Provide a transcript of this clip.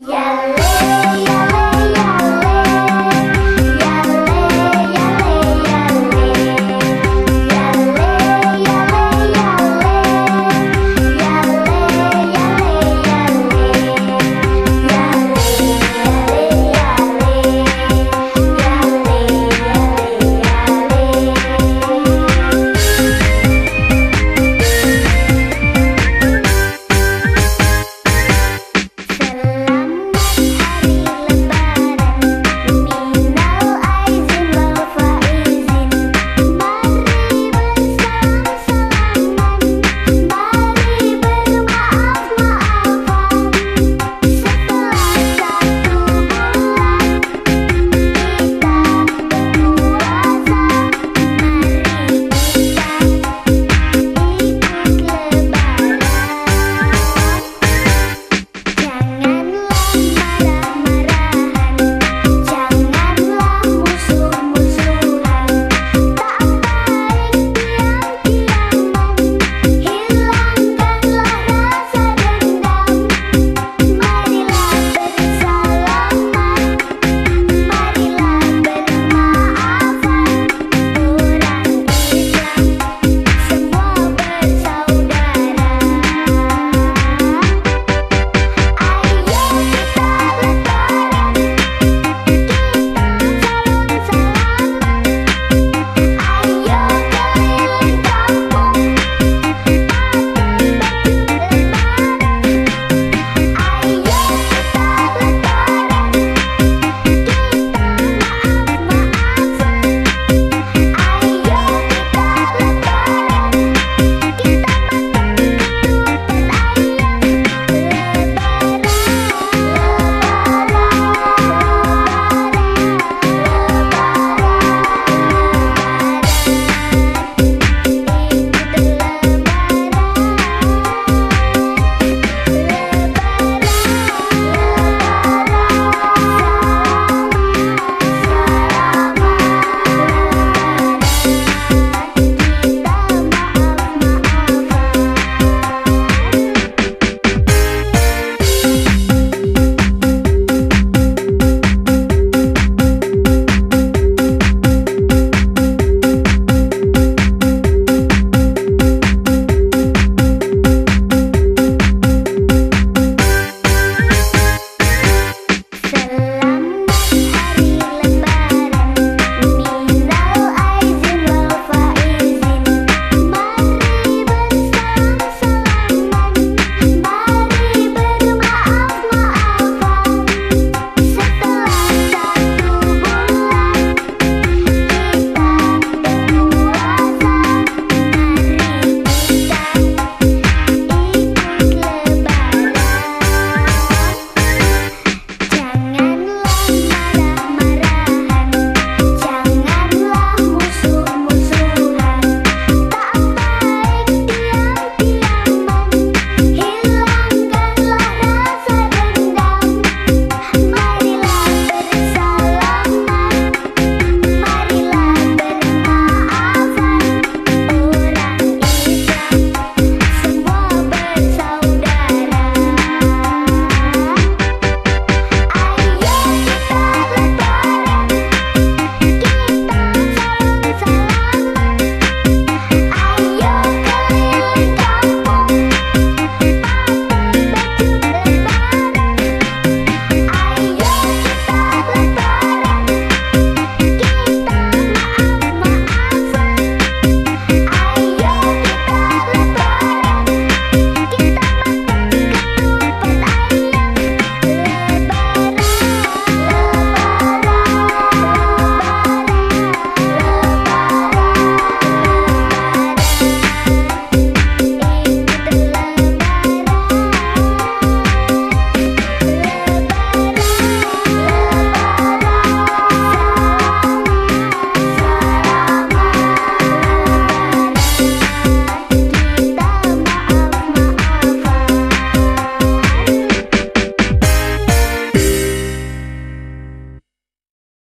Yellow.